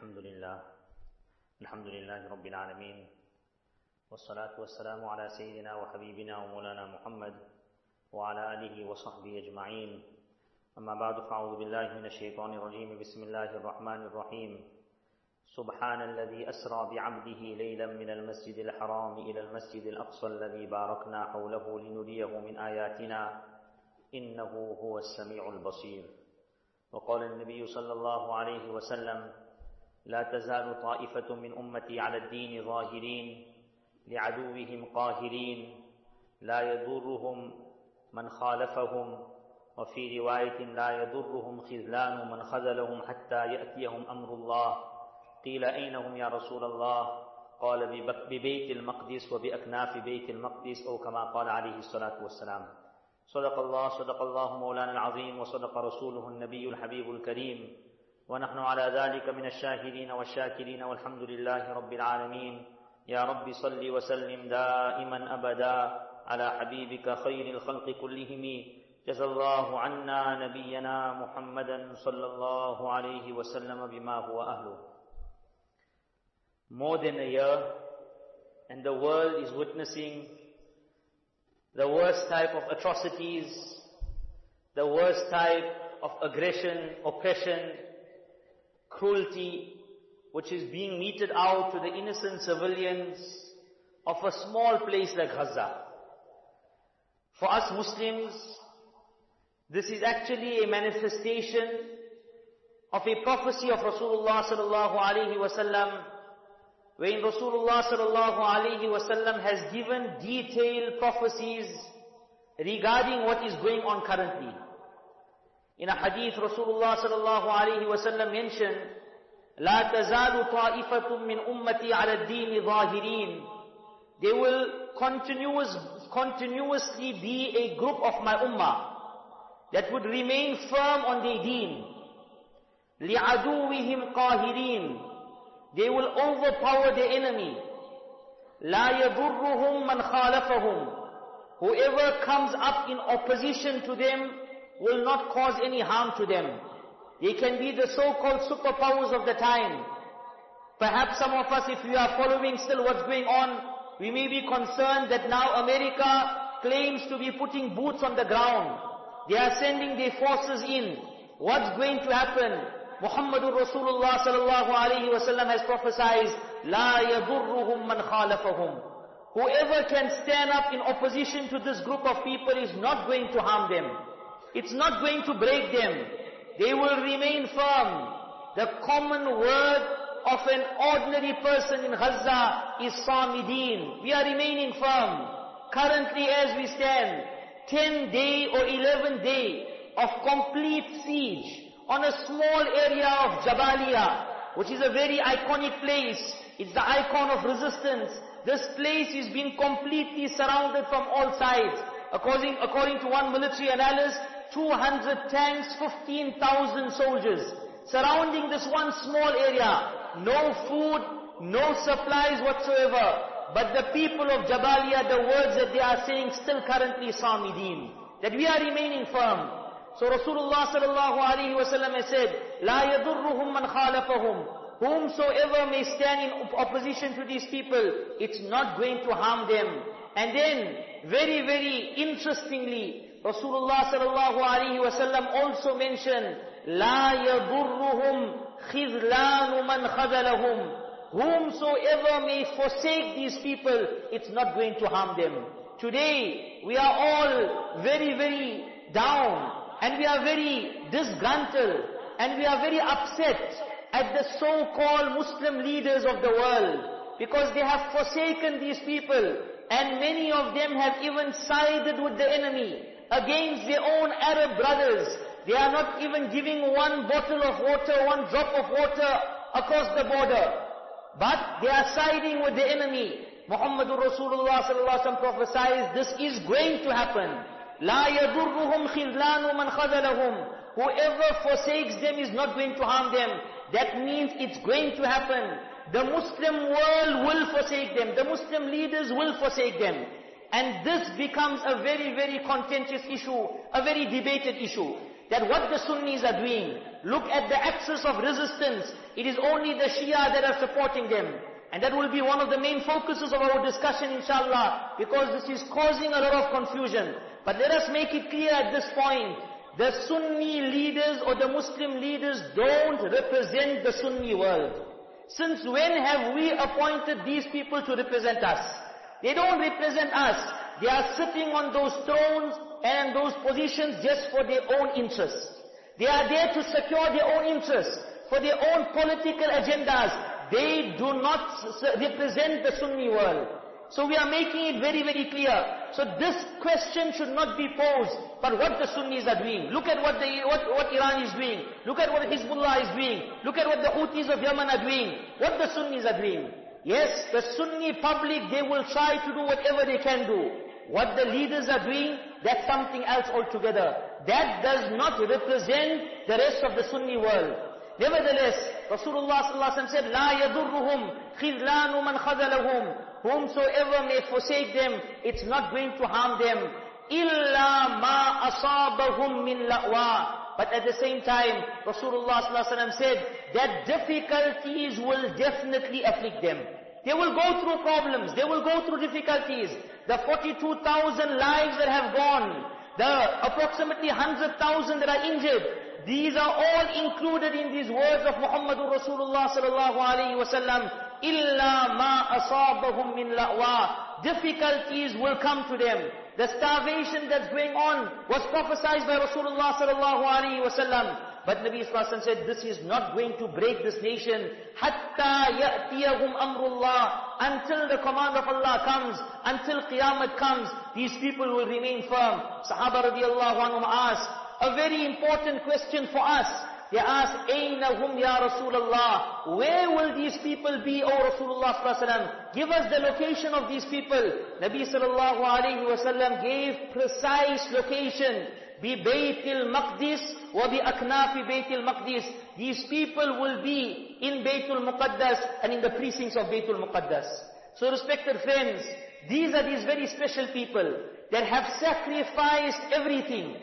الحمد لله. الحمد لله رب العالمين. والصلاة والسلام على سيدنا وحبيبنا ومولانا محمد وعلى آله وصحبه أجمعين. أما بعد فأعوذ بالله من الشيطان الرجيم. بسم الله الرحمن الرحيم. سبحان الذي أسرى بعبده ليلا من المسجد الحرام إلى المسجد الأقصى الذي باركنا حوله لنريه من آياتنا. إنه هو السميع البصير. وقال النبي صلى الله عليه وسلم لا تزال طائفة من أمتي على الدين ظاهرين لعدوهم قاهرين لا يضرهم من خالفهم وفي رواية لا يضرهم خذلان من خذلهم حتى يأتيهم أمر الله. قيل أين هم يا رسول الله؟ قال ببيت المقدس وبأكناف بيت المقدس أو كما قال عليه الصلاة والسلام. صدق الله صدق الله مولانا العظيم وصدق رسوله النبي الحبيب الكريم. ونحن على ذلك من الشاهدين والشاكرين والحمد لله رب العالمين. يا رب صل وسلم دائما أبدا على حبيبك خير الخلق كلهم. جزى الله عنا نبينا محمدا صلى الله عليه وسلم بما هو أهله. More than a year and the world is witnessing the worst type of atrocities, the worst type of aggression, oppression, cruelty, which is being meted out to the innocent civilians of a small place like Gaza. For us Muslims, this is actually a manifestation of a prophecy of Rasulullah sallallahu alaihi wasallam, wherein Rasulullah sallallahu alaihi wasallam has given detailed prophecies regarding what is going on currently. In a hadith, Rasulullah sallallahu alaihi wasallam mentioned, لا تزال طائفة من أمتي على الدين ظاهرين. There will continuous, continuously be a group of my ummah that would remain firm on their deen. لعدوهم قاهرين. They will overpower the enemy. لا يضرهم من خالفهم. Whoever comes up in opposition to them will not cause any harm to them. They can be the so-called superpowers of the time. Perhaps some of us, if we are following still what's going on, we may be concerned that now America claims to be putting boots on the ground. They are sending their forces in. What's going to happen? Muhammadur Rasulullah sallallahu alayhi wasallam has prophesied, لا يضرهم من خالفهم. Whoever can stand up in opposition to this group of people is not going to harm them. It's not going to break them. They will remain firm. The common word of an ordinary person in Gaza is Samidin. We are remaining firm. Currently as we stand, 10 day or 11 day of complete siege on a small area of Jabalia, which is a very iconic place. It's the icon of resistance. This place is being completely surrounded from all sides. According, according to one military analyst, 200 tanks, 15,000 soldiers surrounding this one small area. No food, no supplies whatsoever. But the people of Jabalia, the words that they are saying still currently Samidin. That we are remaining firm. So Rasulullah sallallahu alaihi wasallam has said, لا يضرهم من خالفهم. Whomsoever may stand in opposition to these people, it's not going to harm them. And then, very, very interestingly, Rasulullah sallallahu alaihi wasallam also mentioned, لا يضرهم خذلان من خذلهم. Whomsoever may forsake these people, it's not going to harm them. Today, we are all very, very down, and we are very disgruntled, and we are very upset at the so-called Muslim leaders of the world, because they have forsaken these people, and many of them have even sided with the enemy against their own Arab brothers. They are not even giving one bottle of water, one drop of water across the border. But they are siding with the enemy. Muhammadur Rasulullah sallallahu alaihi wasallam prophesies this is going to happen. لا يضرهم خذلان من خذلهم. Whoever forsakes them is not going to harm them. That means it's going to happen. The Muslim world will forsake them. The Muslim leaders will forsake them. And this becomes a very, very contentious issue, a very debated issue. that what the Sunnis are doing, look at the axis of resistance. It is only the Shia that are supporting them. And that will be one of the main focuses of our discussion inshallah, because this is causing a lot of confusion. But let us make it clear at this point, the Sunni leaders or the Muslim leaders don't represent the Sunni world. Since when have we appointed these people to represent us? They don't represent us. They are sitting on those thrones and those positions just for their own interests. They are there to secure their own interests, for their own political agendas. They do not represent the Sunni world. So we are making it very, very clear. So this question should not be posed, but what the Sunnis are doing. Look at what, the, what, what Iran is doing. Look at what Hezbollah is doing. Look at what the Houthis of Yemen are doing. What the Sunnis are doing. Yes, the Sunni public, they will try to do whatever they can do. What the leaders are doing, that's something else altogether. That does not represent the rest of the Sunni world. Nevertheless, Rasulullah said, لا يضرهم خذلان من خذلهم. Whomsoever may forsake them, it's not going to harm them. إلا ما أصابهم من لأوا. but at the same time, Rasulullah said that difficulties will definitely afflict them. They will go through problems. They will go through difficulties. The 42,000 lives that have gone, the approximately 100,000 that are injured, these are all included in these words of Muhammadur Rasulullah sallallahu alayhi wasallam. Illa ma asabahum min la'wa. Difficulties will come to them. The starvation that's going on was prophesied by Rasulullah sallallahu alayhi wasallam. But Nabi Sallallahu said, this is not going to break this nation. Hatta ya'tiyahum amrullah. Until the command of Allah comes, until Qiyamah comes, these people will remain firm. Sahaba radiallahu anhum asked, a very important question for us. They asked, Aynahum ya Rasulullah. Where will these people be, O Rasulullah sallallahu Give us the location of these people. Nabi sallallahu alayhi wasallam gave precise location. ببيت المقدس وبأكناف بيت المقدس These people will be in Baytul Muqaddas and in the precincts of Baytul Muqaddas. So respected friends, these are these very special people that have sacrificed everything.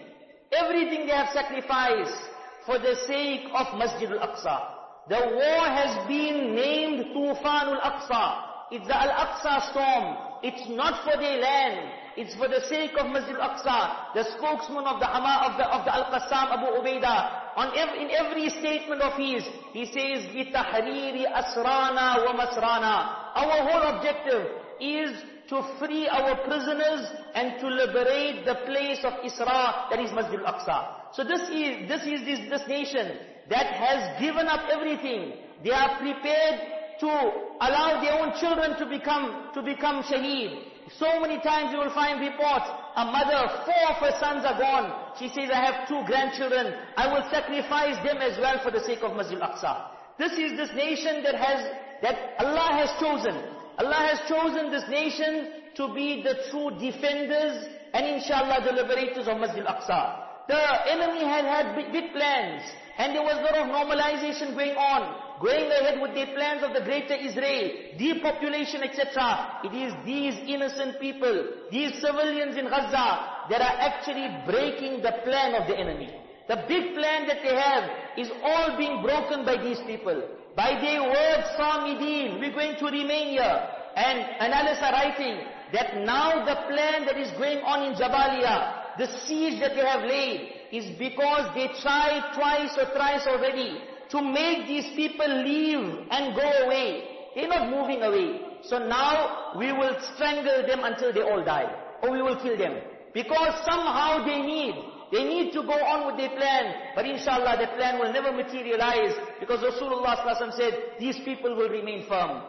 Everything they have sacrificed for the sake of Masjid al-Aqsa. The war has been named Tufan al-Aqsa. It's the Al-Aqsa storm. It's not for their land. It's for the sake of Masjid Al-Aqsa. The spokesman of the Hama, of the, of the Al-Qassam, Abu Ubaidah, on every, in every statement of his, he says, لِتَحْرِيرِ أَسْرَانَا وَمَسْرَانَا Our whole objective is to free our prisoners and to liberate the place of Isra, that is Masjid Al-Aqsa. So this is, this is this, this nation that has given up everything. They are prepared to allow their own children to become, to become shaheed. So many times you will find reports, a mother, four of her sons are gone. She says, I have two grandchildren. I will sacrifice them as well for the sake of Masjid Al-Aqsa. This is this nation that has, that Allah has chosen. Allah has chosen this nation to be the true defenders and inshallah the liberators of Masjid Al-Aqsa. The enemy had had big, big plans and there was a lot of normalization going on going ahead with their plans of the greater Israel, depopulation, etc. It is these innocent people, these civilians in Gaza, that are actually breaking the plan of the enemy. The big plan that they have is all being broken by these people. By their words, Samidin, we're going to remain here. And analysts are writing that now the plan that is going on in Jabalia, the siege that they have laid, is because they tried twice or thrice already to make these people leave and go away. They're not moving away. So now we will strangle them until they all die. Or we will kill them. Because somehow they need. They need to go on with their plan. But inshallah that plan will never materialize. Because Rasulullah said, these people will remain firm.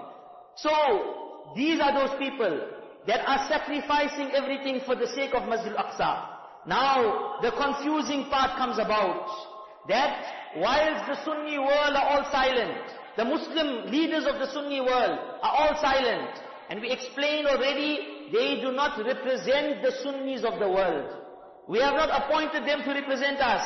So, these are those people that are sacrificing everything for the sake of Masjid Al-Aqsa. Now, the confusing part comes about. That whilst the Sunni world are all silent, the Muslim leaders of the Sunni world are all silent. And we explained already, they do not represent the Sunnis of the world. We have not appointed them to represent us.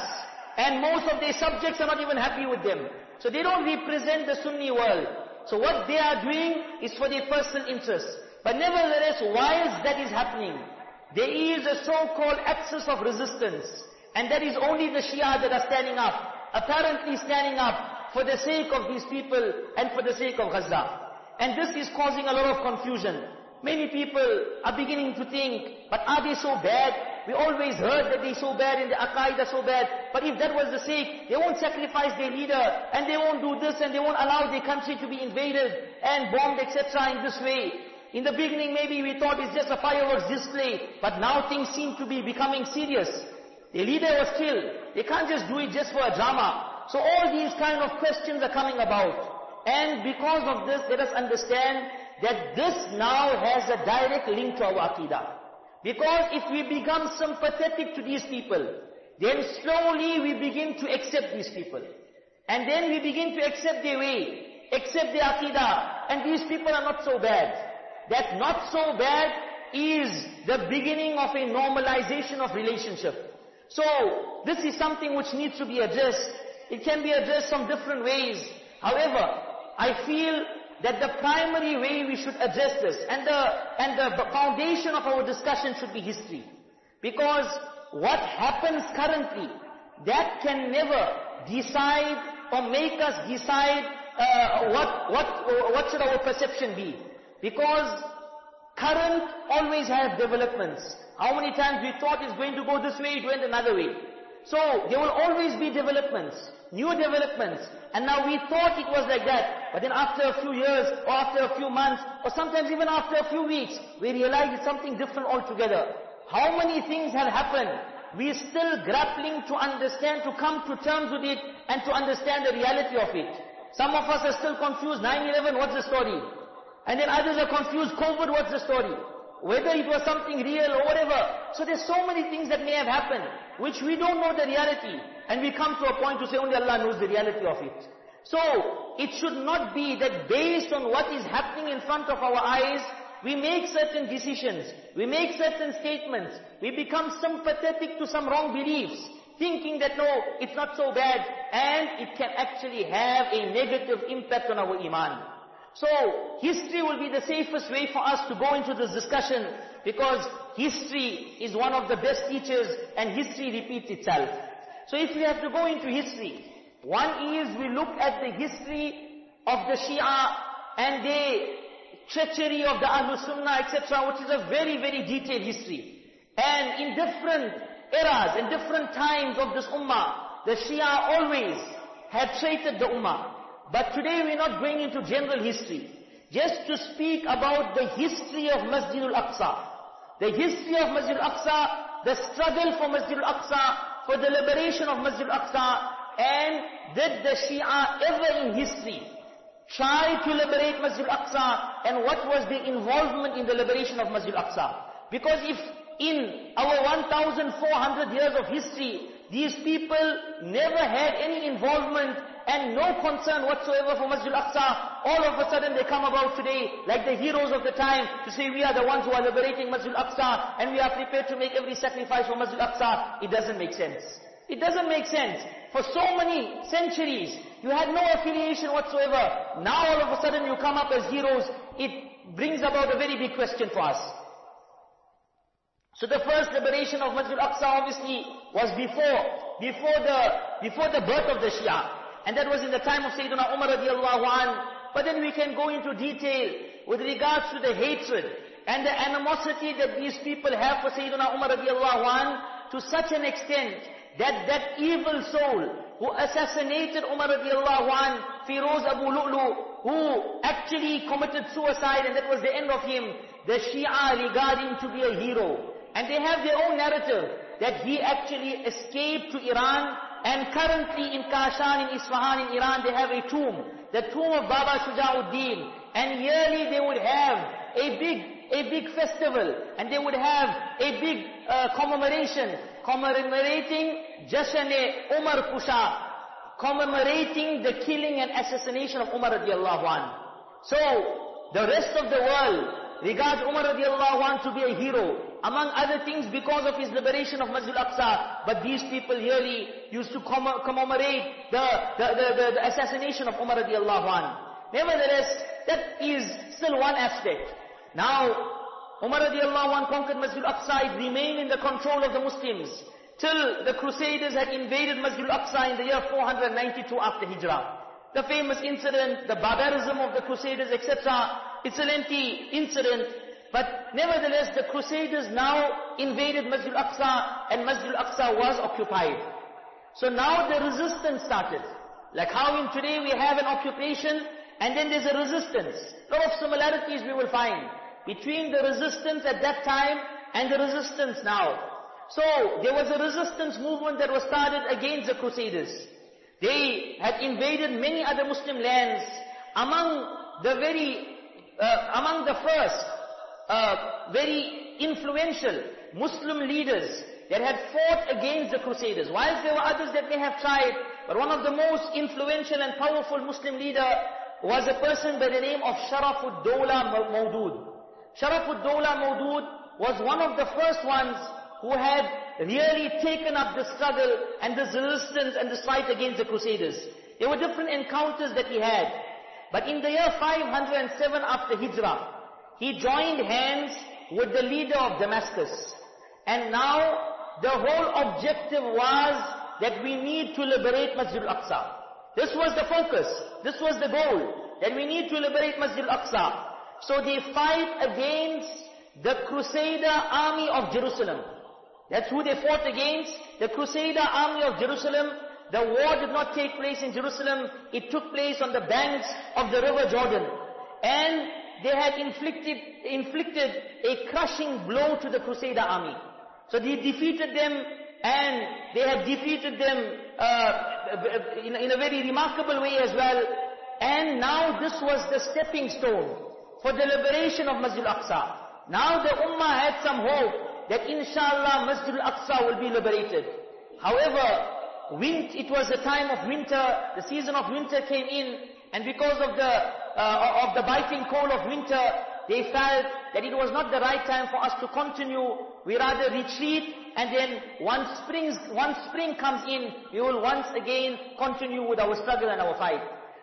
And most of their subjects are not even happy with them. So they don't represent the Sunni world. So what they are doing is for their personal interest. But nevertheless, whilst that is happening, there is a so-called axis of resistance And that is only the Shia that are standing up, apparently standing up for the sake of these people and for the sake of Gaza. And this is causing a lot of confusion. Many people are beginning to think, but are they so bad? We always heard that they're so bad and the Aqaid are so bad. But if that was the sake, they won't sacrifice their leader and they won't do this and they won't allow their country to be invaded and bombed etc. in this way. In the beginning maybe we thought it's just a fireworks display, but now things seem to be becoming serious. The leader was killed. They can't just do it just for a drama. So all these kind of questions are coming about. And because of this, let us understand that this now has a direct link to our Aqidah. Because if we become sympathetic to these people, then slowly we begin to accept these people. And then we begin to accept their way, accept their Aqidah, and these people are not so bad. That not so bad is the beginning of a normalization of relationship. So, this is something which needs to be addressed. It can be addressed some different ways. However, I feel that the primary way we should address this and the, and the foundation of our discussion should be history. Because what happens currently, that can never decide or make us decide uh, what, what, what should our perception be. Because current always has developments. How many times we thought it's going to go this way, it went another way. So there will always be developments, new developments. And now we thought it was like that. But then after a few years, or after a few months, or sometimes even after a few weeks, we realize it's something different altogether. How many things have happened? We're still grappling to understand, to come to terms with it, and to understand the reality of it. Some of us are still confused, 9-11, what's the story? And then others are confused, COVID, what's the story? Whether it was something real or whatever. So there's so many things that may have happened, which we don't know the reality. And we come to a point to say only Allah knows the reality of it. So, it should not be that based on what is happening in front of our eyes, we make certain decisions, we make certain statements, we become sympathetic to some wrong beliefs, thinking that no, it's not so bad, and it can actually have a negative impact on our iman. So, history will be the safest way for us to go into this discussion because history is one of the best teachers and history repeats itself. So if we have to go into history, one is we look at the history of the Shia and the treachery of the Ahlul Sunnah, etc., which is a very, very detailed history. And in different eras, in different times of this Ummah, the Shia always have traited the Ummah. But today we're not going into general history. Just to speak about the history of Masjid al-Aqsa. The history of Masjid al-Aqsa, the struggle for Masjid al-Aqsa, for the liberation of Masjid al-Aqsa, and did the Shia ever in history try to liberate Masjid al-Aqsa, and what was the involvement in the liberation of Masjid al-Aqsa? Because if in our 1,400 years of history, these people never had any involvement and no concern whatsoever for Masjid al-Aqsa. All of a sudden they come about today, like the heroes of the time, to say we are the ones who are liberating Masjid al-Aqsa and we are prepared to make every sacrifice for Masjid al-Aqsa. It doesn't make sense. It doesn't make sense. For so many centuries, you had no affiliation whatsoever. Now all of a sudden you come up as heroes. It brings about a very big question for us. So the first liberation of Masjid al-Aqsa obviously was before, before the, before the birth of the Shia. And that was in the time of Sayyidina Umar radiallahu an. But then we can go into detail with regards to the hatred and the animosity that these people have for Sayyidina Umar radiallahu an to such an extent that that evil soul who assassinated Umar radiallahu an, Firoz Abu Lu'lu, who actually committed suicide and that was the end of him, the Shia regard him to be a hero. And they have their own narrative that he actually escaped to Iran and currently in Kashan, in Isfahan, in Iran, they have a tomb. The tomb of Baba Shujauddin. And yearly they would have a big, a big festival. And they would have a big uh, commemoration. Commemorating Jashane Umar Kusha. Commemorating the killing and assassination of Umar radiallahu anh. So, the rest of the world regards Umar radiallahu anh to be a hero among other things because of his liberation of Masjid al-Aqsa. But these people really used to commemorate the, the, the, the, assassination of Umar radiallahu anhu. Nevertheless, that is still one aspect. Now, Umar radiallahu anhu conquered Masjid al-Aqsa, it remained in the control of the Muslims. till the Crusaders had invaded Masjid al-Aqsa in the year 492 after Hijrah. The famous incident, the barbarism of the Crusaders, etc. It's a lengthy incident, but nevertheless the Crusaders now invaded Masjid al-Aqsa and Masjid al-Aqsa was occupied. So now the resistance started. Like how in today we have an occupation and then there's a resistance. A lot of similarities we will find between the resistance at that time and the resistance now. So there was a resistance movement that was started against the Crusaders. They had invaded many other Muslim lands. Among the very, uh, among the first, uh, very influential Muslim leaders that had fought against the Crusaders. Whilst there were others that may have tried, but one of the most influential and powerful Muslim leader was a person by the name of Sharafud Dawla Mawdud. Sharafud Mawdud was one of the first ones who had really taken up the struggle and the resistance and the fight against the Crusaders. There were different encounters that he had. But in the year 507 after Hijrah, he joined hands with the leader of Damascus. And now the whole objective was that we need to liberate Masjid al-Aqsa. This was the focus. This was the goal. That we need to liberate Masjid al-Aqsa. So they fight against the Crusader army of Jerusalem. That's who they fought against. The Crusader army of Jerusalem. The war did not take place in Jerusalem. It took place on the banks of the river Jordan. And they had inflicted, inflicted a crushing blow to the Crusader army. So they defeated them and they had defeated them uh, in, in a very remarkable way as well. And now this was the stepping stone for the liberation of Masjid al-Aqsa. Now the Ummah had some hope that inshallah Masjid al-Aqsa will be liberated. However, wind, it was a time of winter, the season of winter came in, and because of the, uh, of the biting cold of winter, they felt that it was not the right time for us to continue. We rather retreat, and then once spring, once spring comes in, we will once again continue with our struggle and our fight.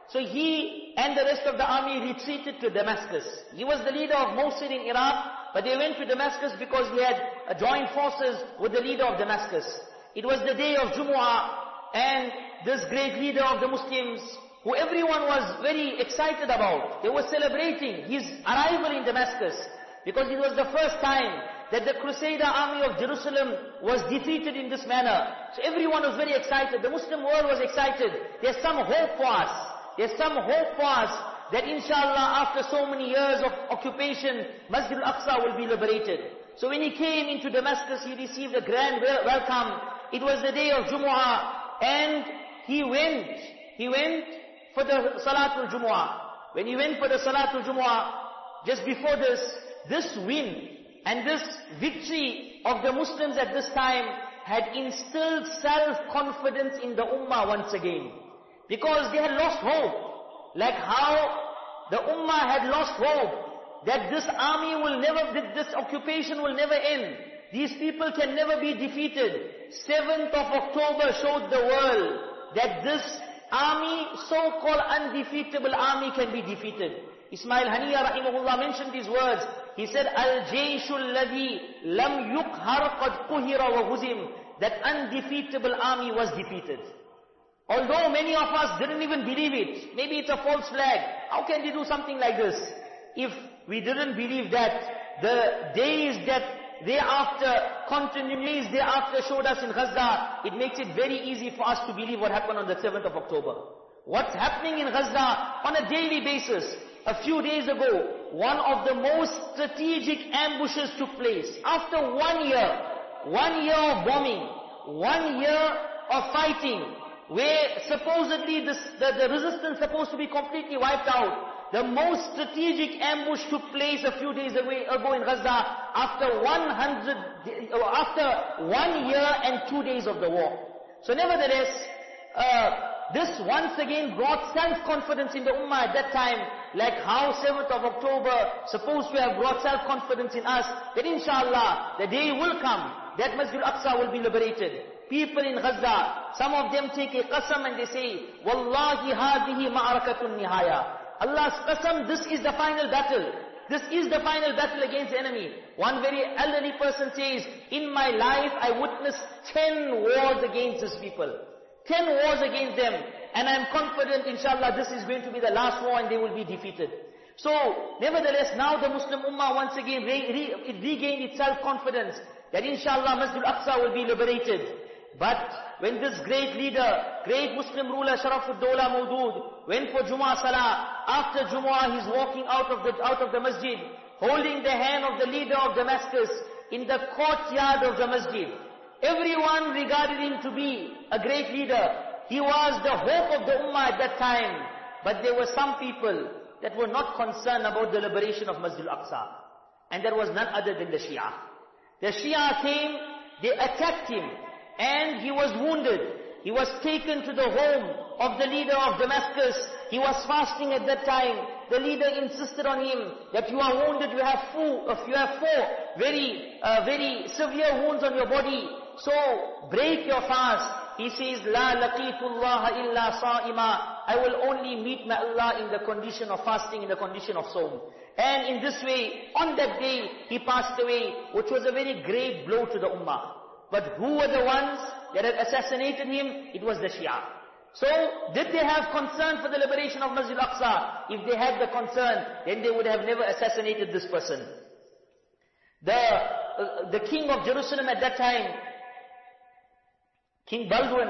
So he and the rest of the army retreated to Damascus. He was the leader of Mosul in Iraq, but they went to Damascus because he had joined forces with the leader of Damascus. It was the day of Jumu'ah, and this great leader of the Muslims, who everyone was very excited about, they were celebrating his arrival in Damascus, because it was the first time that the Crusader army of Jerusalem was defeated in this manner. So everyone was very excited. The Muslim world was excited. There's some hope for us. There's some hope for us that inshallah after so many years of occupation, Masjid al-Aqsa will be liberated. So when he came into Damascus, he received a grand welcome. It was the day of Jumu'ah and he went, he went for the Salatul Jumu'ah. When he went for the Salatul Jumu'ah, just before this, this win and this victory of the Muslims at this time had instilled self-confidence in the Ummah once again. Because they had lost hope. Like how the Ummah had lost hope that this army will never, this occupation will never end. These people can never be defeated. 7th of October showed the world that this army, so-called undefeatable army can be defeated. Ismail Haniya rahimahullah mentioned these words. He said, Al-Jayshu alladhi lam yukhar qad kuhira wa huzim. That undefeatable army was defeated. Although many of us didn't even believe it. Maybe it's a false flag. How can they do something like this? If we didn't believe that, the days that thereafter, continuous thereafter showed us in Gaza, it makes it very easy for us to believe what happened on the 7th of October. What's happening in Gaza on a daily basis. A few days ago, one of the most strategic ambushes took place. After one year, one year of bombing, one year of fighting, where supposedly this, the, the resistance supposed to be completely wiped out. The most strategic ambush took place a few days away, ago in Gaza after 100, after one year and two days of the war. So nevertheless, uh, this once again brought self-confidence in the Ummah at that time, like how 7th of October supposed to have brought self-confidence in us, that inshallah, the day will come, that Masjid al-Aqsa will be liberated people in Gaza, some of them take a qasam and they say, Wallahi hadihi ma'arakatun nihaya. Allah's qasam, this is the final battle. This is the final battle against the enemy. One very elderly person says, in my life I witnessed 10 wars against these people. 10 wars against them. And I'm confident inshallah this is going to be the last war and they will be defeated. So, nevertheless, now the Muslim Ummah once again re re regained its self-confidence that inshallah Masjid al-Aqsa will be liberated. But when this great leader, great Muslim ruler Sharafud-Dawla Mawdood went for Jumu'ah Salah, after Jumu'ah he's walking out of the out of the masjid, holding the hand of the leader of Damascus in the courtyard of the masjid. Everyone regarded him to be a great leader. He was the hope of the Ummah at that time. But there were some people that were not concerned about the liberation of Masjid al-Aqsa. And there was none other than the Shia. The Shia came, they attacked him, and he was wounded. He was taken to the home of the leader of Damascus. He was fasting at that time. The leader insisted on him that you are wounded, you have four, you have four very, uh, very severe wounds on your body. So break your fast. He says, La laqitullah illa sa'ima. I will only meet my Allah in the condition of fasting, in the condition of sawm. And in this way, on that day, he passed away, which was a very great blow to the ummah. But who were the ones that had assassinated him? It was the Shia. So, did they have concern for the liberation of Masjid al-Aqsa? If they had the concern, then they would have never assassinated this person. The, uh, the king of Jerusalem at that time, King Baldwin,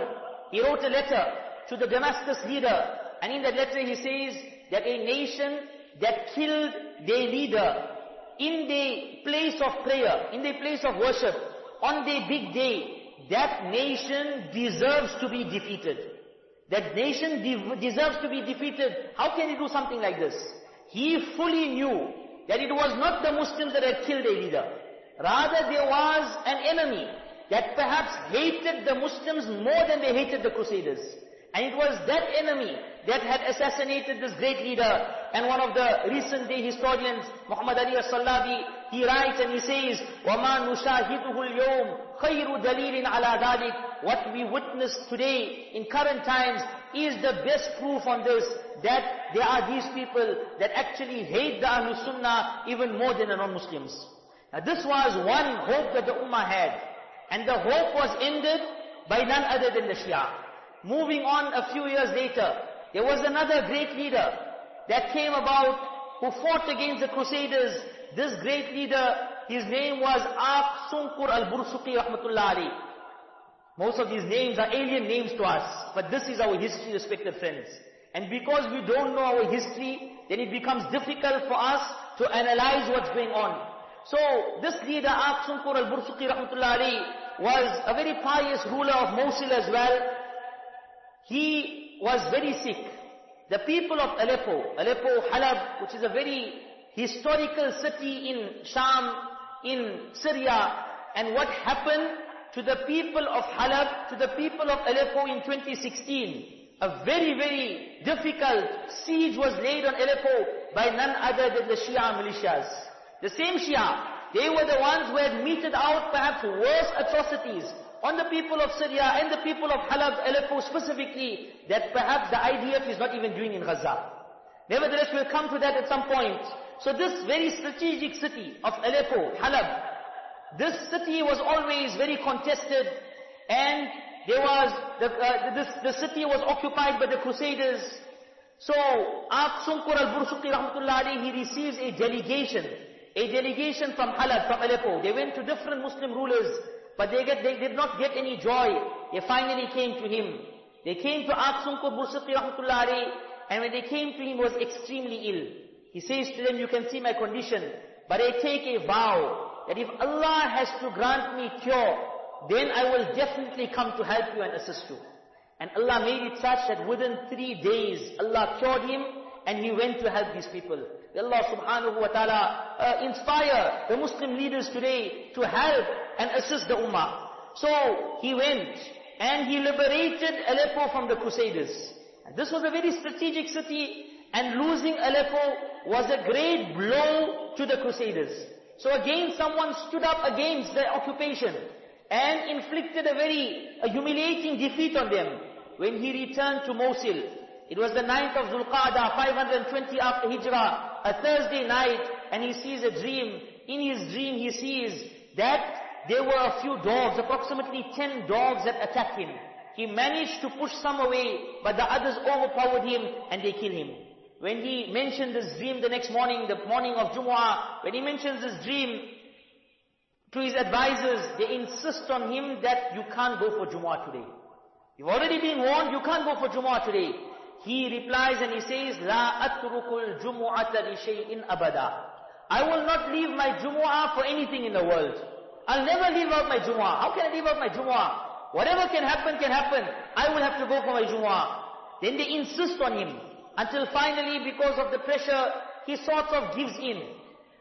he wrote a letter to the Damascus leader, and in that letter he says that a nation that killed their leader in the place of prayer, in the place of worship, on the big day, that nation deserves to be defeated. That nation de deserves to be defeated. How can he do something like this? He fully knew that it was not the Muslims that had killed a leader. Rather there was an enemy that perhaps hated the Muslims more than they hated the Crusaders. And it was that enemy that had assassinated this great leader. And one of the recent day historians, Muhammad Ali al-Sallabi, he writes and he says, وَمَا نُشَاهِدُهُ الْيَوْمِ خَيْرُ دَلِيلٍ عَلَى ذَلِكَ What we witness today in current times is the best proof on this, that there are these people that actually hate the Ahlul Sunnah even more than the non-Muslims. Now this was one hope that the Ummah had. And the hope was ended by none other than the Shia. Moving on a few years later, there was another great leader that came about who fought against the Crusaders. This great leader, his name was Ak Sunkur al-Bursuqi rahmatullah ali. Most of these names are alien names to us, but this is our history, respected friends. And because we don't know our history, then it becomes difficult for us to analyze what's going on. So this leader, Ak Sunkur al-Bursuqi rahmatullah ali, was a very pious ruler of Mosul as well. He was very sick. The people of Aleppo, Aleppo, Halab, which is a very historical city in Sham, in Syria, and what happened to the people of Halab, to the people of Aleppo in 2016. A very, very difficult siege was laid on Aleppo by none other than the Shia militias. The same Shia, they were the ones who had meted out perhaps worse atrocities on the people of Syria and the people of Halab, Aleppo specifically, that perhaps the IDF is not even doing in Gaza. Nevertheless, we'll come to that at some point. So this very strategic city of Aleppo, Halab, this city was always very contested and there was, the, uh, this, the city was occupied by the Crusaders. So, Ak Sunkur al-Bursuqi rahmatullah he receives a delegation a delegation from Halab, from Aleppo. They went to different Muslim rulers, but they, get, they did not get any joy. They finally came to him. They came to Aqsunkur Bursuqi rahmatullah and when they came to him, he was extremely ill. He says to them, you can see my condition, but I take a vow that if Allah has to grant me cure, then I will definitely come to help you and assist you. And Allah made it such that within three days, Allah cured him and he went to help these people. Allah subhanahu wa ta'ala uh, inspire the Muslim leaders today to help and assist the ummah. So he went and he liberated Aleppo from the Crusaders. This was a very strategic city and losing Aleppo was a great blow to the Crusaders. So again someone stood up against the occupation and inflicted a very a humiliating defeat on them. When he returned to Mosul, It was the 9th of Zulqa'dah, 520 after Hijrah, a Thursday night, and he sees a dream. In his dream he sees that there were a few dogs, approximately 10 dogs that attacked him. He managed to push some away, but the others overpowered him and they killed him. When he mentioned this dream the next morning, the morning of Jumu'ah, when he mentions this dream to his advisors, they insist on him that you can't go for Jumu'ah today. You've already been warned, you can't go for Jumu'ah today. He replies and he says, لا أترك الجمعة لشيء أبدا. I will not leave my Jumu'ah for anything in the world. I'll never leave out my Jumu'ah. How can I leave out my Jumu'ah? Whatever can happen, can happen. I will have to go for my Jumu'ah. Then they insist on him. Until finally, because of the pressure, he sort of gives in.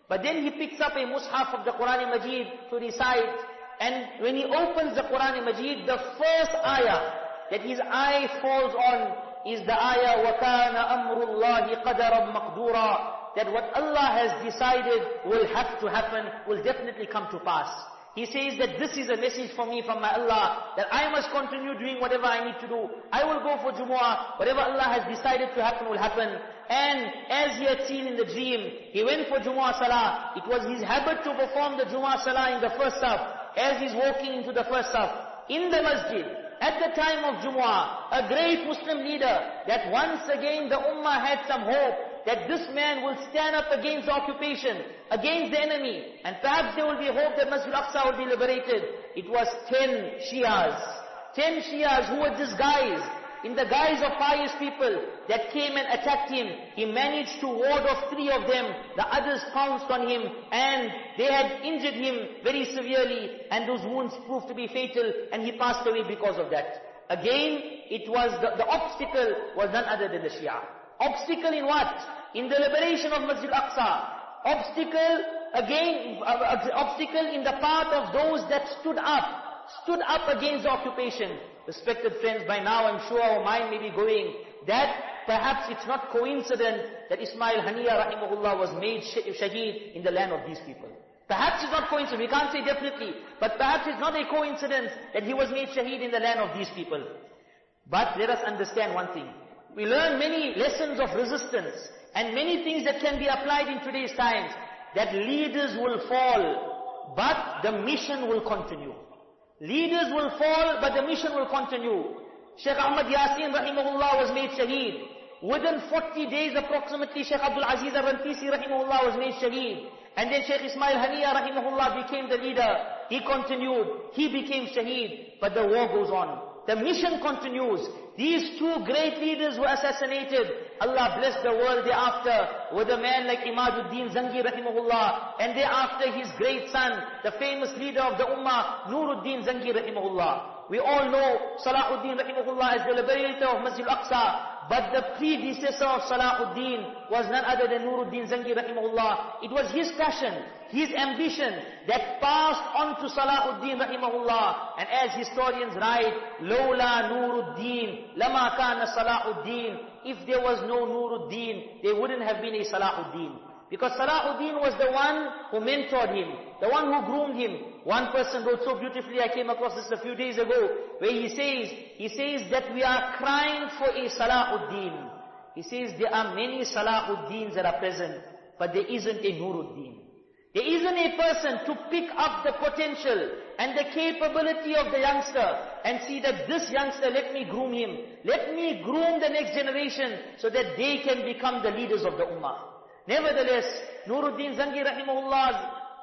But then he picks up a mushaf of the Quran Majid to recite. And when he opens the Quran Majid, the first ayah that his eye falls on is the ayah, وَكَانَ أَمْرُ اللَّهِ قَدَرًا مَقْدُورًا That what Allah has decided will have to happen, will definitely come to pass. He says that this is a message for me from my Allah, that I must continue doing whatever I need to do. I will go for Jumu'ah, whatever Allah has decided to happen will happen. And as he had seen in the dream, he went for Jumu'ah Salah. It was his habit to perform the Jumu'ah Salah in the first saf, as he's walking into the first saf, in the masjid at the time of Jumu'ah, a great Muslim leader, that once again the Ummah had some hope that this man will stand up against the occupation, against the enemy, and perhaps there will be hope that Masjid Aqsa will be liberated. It was ten Shias, ten Shias who were disguised in the guise of pious people that came and attacked him. He managed to ward off three of them. The others pounced on him and they had injured him very severely and those wounds proved to be fatal and he passed away because of that. Again, it was the, the obstacle was none other than the Shia. Obstacle in what? In the liberation of Masjid Aqsa. Obstacle, again, uh, obstacle in the path of those that stood up, stood up against the occupation. Respected friends, by now I'm sure our mind may be going that perhaps it's not coincident that Ismail Haniya rahimahullah was made shaheed in the land of these people. Perhaps it's not coincidence, we can't say definitely, but perhaps it's not a coincidence that he was made shaheed in the land of these people. But let us understand one thing. We learn many lessons of resistance and many things that can be applied in today's times. That leaders will fall, but the mission will continue. Leaders will fall, but the mission will continue. Sheikh Ahmad Yasin rahimahullah was made shaheed. Within 40 days approximately, Sheikh Abdul Aziz al-Rantisi rahimahullah was made shaheed. And then Sheikh Ismail Haniya rahimahullah became the leader. He continued. He became shaheed. But the war goes on. The mission continues. These two great leaders were assassinated. Allah blessed the world thereafter with a man like Imaduddin Zangi rahimahullah. And thereafter his great son, the famous leader of the Ummah, Nuruddin Zangi rahimahullah. We all know Salahuddin rahimahullah as the liberator of Masjid al-Aqsa. But the predecessor of Salahuddin was none other than Nuruddin Zangi rahimahullah. It was his passion, his ambition that passed on to Salahuddin rahimahullah. And as historians write, Lola Nuruddin, Lama kana Salahuddin. If there was no Nuruddin, there wouldn't have been a Salahuddin. Because Salahuddin was the one who mentored him, the one who groomed him. One person wrote so beautifully, I came across this a few days ago, where he says, he says that we are crying for a Salahuddin. He says there are many Salahuddins that are present, but there isn't a Nuruddin. There isn't a person to pick up the potential and the capability of the youngster and see that this youngster, let me groom him. Let me groom the next generation so that they can become the leaders of the ummah. Nevertheless, Nuruddin Zangi rahimahullah's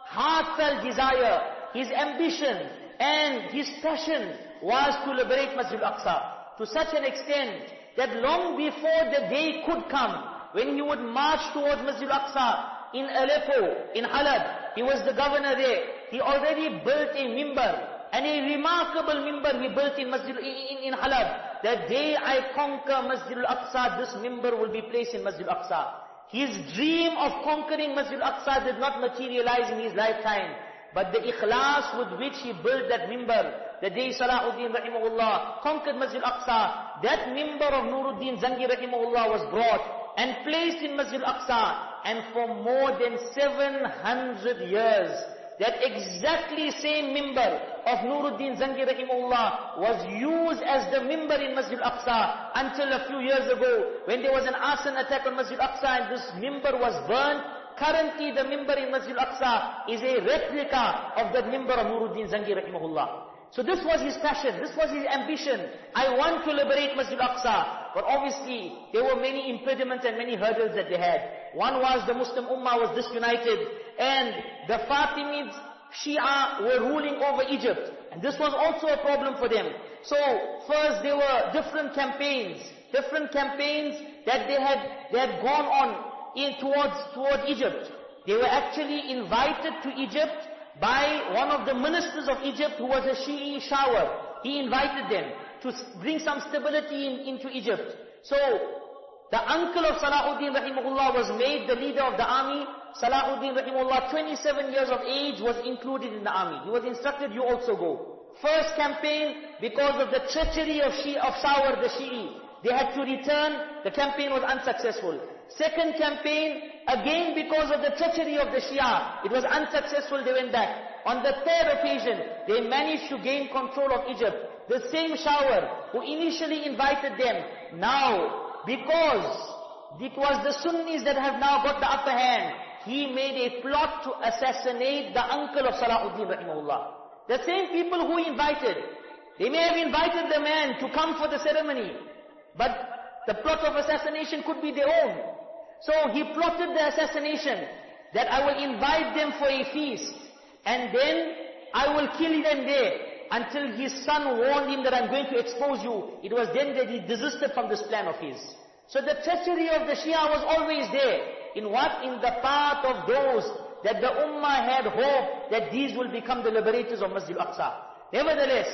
heartfelt desire, his ambition and his passion was to liberate Masjid al-Aqsa to such an extent that long before the day could come when he would march towards Masjid al-Aqsa in Aleppo, in Halab, he was the governor there. He already built a mimbar and a remarkable mimbar he built in Masjid in, in Halab. The day I conquer Masjid al-Aqsa, this mimbar will be placed in Masjid al-Aqsa. His dream of conquering Masjid al-Aqsa did not materialize in his lifetime. But the ikhlas with which he built that mimbar, the day Salahuddin rahimahullah conquered Masjid al-Aqsa, that mimbar of Nuruddin Zangi rahimahullah was brought and placed in Masjid al-Aqsa. And for more than 700 years, that exactly same mimbar of Nuruddin Zangi Rahimullah was used as the mimbar in Masjid Aqsa until a few years ago when there was an arson attack on Masjid Aqsa and this mimbar was burned. Currently the mimbar in Masjid Aqsa is a replica of the mimbar of Nuruddin Zangi Rahimullah. So this was his passion, this was his ambition. I want to liberate Masjid Aqsa. But obviously, there were many impediments and many hurdles that they had. One was the Muslim Ummah was disunited. And the Fatimids, Shia were ruling over Egypt. And this was also a problem for them. So, first there were different campaigns. Different campaigns that they had, they had gone on in towards, towards Egypt. They were actually invited to Egypt by one of the ministers of Egypt who was a Shi'i Shawar. He invited them to bring some stability in, into Egypt. So, the uncle of Salahuddin rahimahullah was made the leader of the army. Salahuddin rahimahullah, 27 years of age, was included in the army. He was instructed, you also go. First campaign, because of the treachery of, Shi, of Shawar, the Shi'i, they had to return, the campaign was unsuccessful. Second campaign, again because of the treachery of the Shia, it was unsuccessful, they went back. On the third occasion, they managed to gain control of Egypt. The same Shawar who initially invited them, now, because it was the Sunnis that have now got the upper hand, he made a plot to assassinate the uncle of Salahuddin rahimahullah. The same people who invited, they may have invited the man to come for the ceremony, but the plot of assassination could be their own. So he plotted the assassination, that I will invite them for a feast, and then I will kill them there, until his son warned him that I'm going to expose you. It was then that he desisted from this plan of his. So the treachery of the Shia was always there. In what? In the path of those that the Ummah had hope that these will become the liberators of Masjid al-Aqsa. Nevertheless,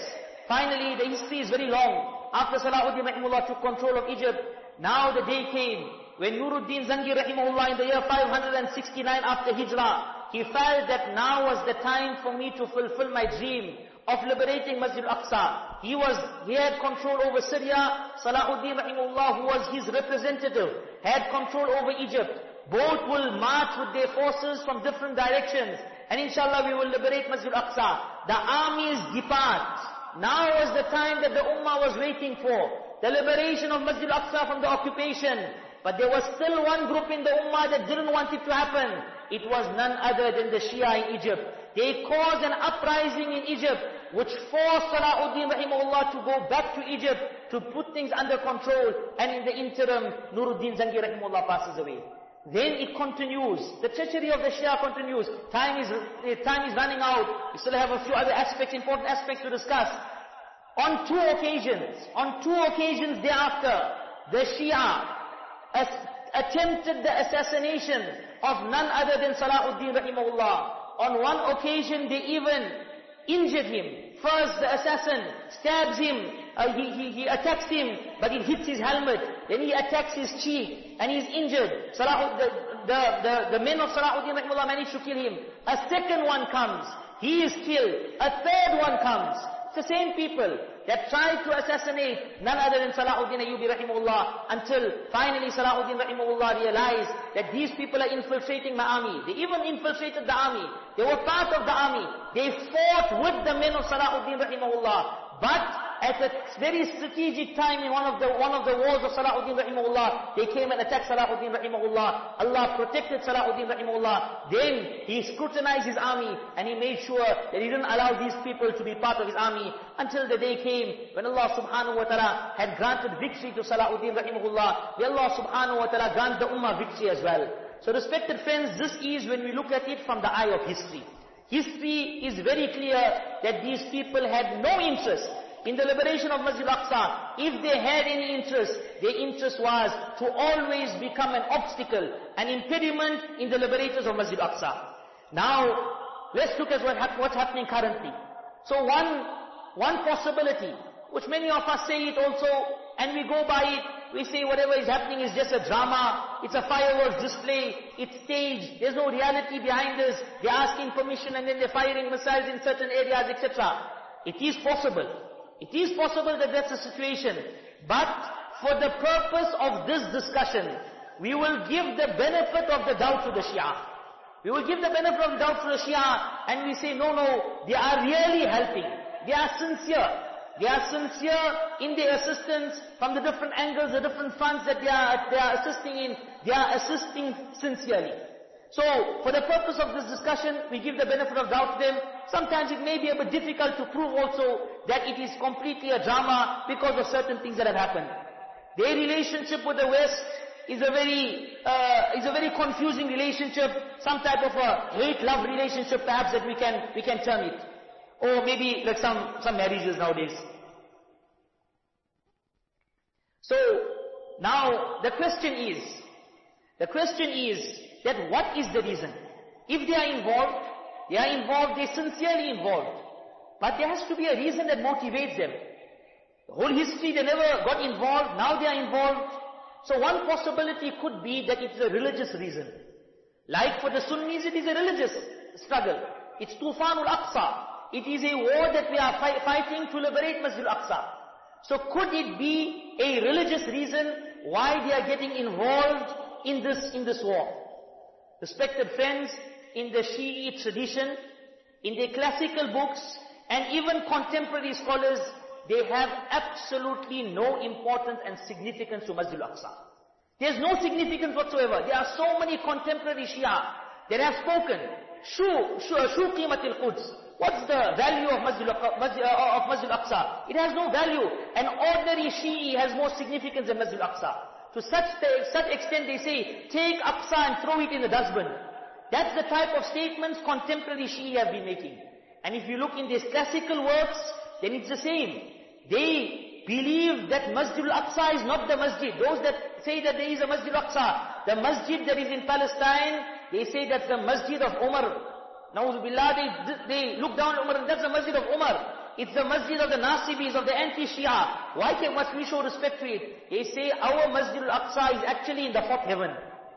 finally the history is very long. After Salahuddin Rahimullah took control of Egypt, now the day came when Nuruddin Zangi Rahimahullah in the year 569 after Hijrah, he felt that now was the time for me to fulfill my dream of liberating Masjid al-Aqsa. He was, he had control over Syria. Salahuddin rahimahullah, who was his representative, had control over Egypt. Both will march with their forces from different directions. And inshallah we will liberate Masjid al-Aqsa. The armies depart. Now was the time that the Ummah was waiting for. The liberation of Masjid al-Aqsa from the occupation. But there was still one group in the Ummah that didn't want it to happen. It was none other than the Shia in Egypt. They caused an uprising in Egypt, which forced Salahuddin rahimahullah to go back to Egypt to put things under control. And in the interim, Nuruddin Zangi rahimahullah passes away. Then it continues. The treachery of the Shia continues. Time is, eh, time is running out. We still have a few other aspects, important aspects to discuss. On two occasions, on two occasions thereafter, the Shia attempted the assassination of none other than Salahuddin rahimahullah. On one occasion they even injured him. First the assassin stabs him, uh, he, he, he attacks him, but it hits his helmet. Then he attacks his cheek and he's injured. Salah, the, the, the, the men of Salahuddin rahimahullah managed to kill him. A second one comes. He is killed. A third one comes. It's the same people that tried to assassinate none other than Salahuddin Ayyubi rahimahullah until finally Salahuddin rahimahullah realized that these people are infiltrating my army. They even infiltrated the army. They were part of the army. They fought with the men of Salahuddin rahimahullah. But at a very strategic time in one of the one of the wars of Salahuddin rahimahullah, they came and attacked Salahuddin rahimahullah. Allah protected Salahuddin rahimahullah. Then he scrutinized his army and he made sure that he didn't allow these people to be part of his army until the day came when Allah subhanahu wa ta'ala had granted victory to Salahuddin rahimahullah. May Allah subhanahu wa ta'ala grant the ummah victory as well. So respected friends, this is when we look at it from the eye of history. History is very clear that these people had no interest in the liberation of Masjid Aqsa, if they had any interest, their interest was to always become an obstacle, an impediment in the liberators of Masjid Aqsa. Now, let's look at what, what's happening currently. So one, one possibility, which many of us say it also, and we go by it, we say whatever is happening is just a drama, it's a fireworks display, it's staged, there's no reality behind this, they're asking permission and then they're firing missiles in certain areas, etc. It is possible. It is possible that that's the situation. But for the purpose of this discussion, we will give the benefit of the doubt to the Shia. We will give the benefit of the doubt to the Shia and we say, no, no, they are really helping. They are sincere. They are sincere in their assistance from the different angles, the different fronts that they are, they are assisting in. They are assisting sincerely. So, for the purpose of this discussion, we give the benefit of doubt to them. Sometimes it may be a bit difficult to prove also that it is completely a drama because of certain things that have happened. Their relationship with the West is a very, uh, is a very confusing relationship, some type of a hate-love relationship perhaps that we can, we can term it. Or maybe like some, some marriages nowadays. So, now the question is, the question is that what is the reason? If they are involved, they are involved, they sincerely involved. But there has to be a reason that motivates them. The whole history they never got involved, now they are involved. So one possibility could be that it's a religious reason. Like for the Sunnis, it is a religious struggle. It's Tufanul Aqsa. It is a war that we are fi fighting to liberate Masjid al-Aqsa. So could it be a religious reason why they are getting involved in this, in this war? Respected friends, in the Shi'i tradition, in the classical books, and even contemporary scholars, they have absolutely no importance and significance to Masjid al-Aqsa. There's no significance whatsoever. There are so many contemporary Shia that have spoken. Shu, shu, shu qimatil Quds. What's the value of Masjid, uh, al-Aqsa? It has no value. An ordinary Shi'i has more significance than Masjid al-Aqsa. To such, such extent they say, take Aqsa and throw it in the dustbin. That's the type of statements contemporary Shi'i have been making. And if you look in these classical works, then it's the same. They believe that Masjid al-Aqsa is not the masjid. Those that say that there is a Masjid al-Aqsa, the masjid that is in Palestine, they say that's the Masjid of Umar. Billah, they, they look down on Umar and that's the Masjid of Umar. It's the Masjid of the Nasibis, of the anti-Shia. Why can't must we show respect to it? They say our Masjid al-Aqsa is actually in the fourth heaven.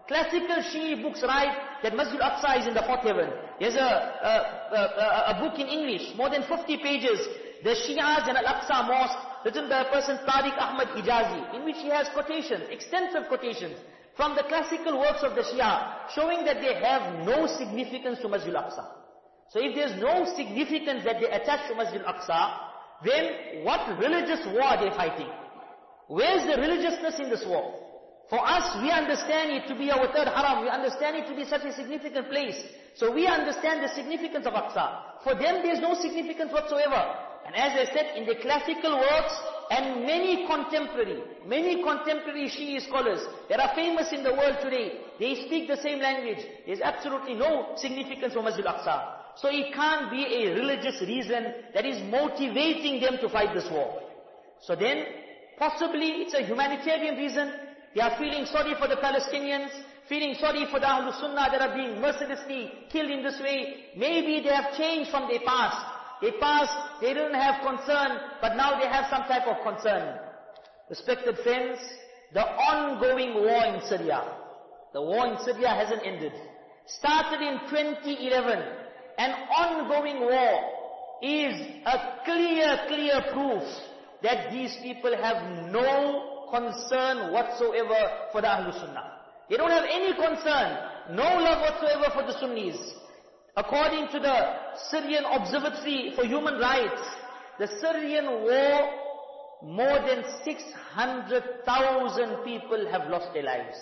Classical Shi'i books write that Masjid al-Aqsa is in the fourth heaven. There's a, a, a, a, book in English, more than 50 pages, the Shias and Al-Aqsa Mosque, written by a person Tariq Ahmad Hijazi, in which he has quotations, extensive quotations, from the classical works of the Shia, showing that they have no significance to Masjid al-Aqsa. So if there's no significance that they attach to Masjid al-Aqsa, then what religious war are they fighting? Where's the religiousness in this war? For us, we understand it to be our third haram. We understand it to be such a significant place. So we understand the significance of Aqsa. For them, there's no significance whatsoever. And as I said, in the classical works, and many contemporary, many contemporary Shi'i scholars that are famous in the world today, they speak the same language. There's absolutely no significance for Masjid al Aqsa. So it can't be a religious reason that is motivating them to fight this war. So then, possibly it's a humanitarian reason. They are feeling sorry for the Palestinians, feeling sorry for the Ahlul Sunnah that are being mercilessly killed in this way. Maybe they have changed from their past. They passed, they didn't have concern, but now they have some type of concern. Respected friends, the ongoing war in Syria, the war in Syria hasn't ended. Started in 2011, an ongoing war is a clear, clear proof that these people have no concern whatsoever for the Ahlul Sunnah. They don't have any concern, no love whatsoever for the Sunnis. According to the Syrian Observatory for Human Rights, the Syrian war, more than 600,000 people have lost their lives.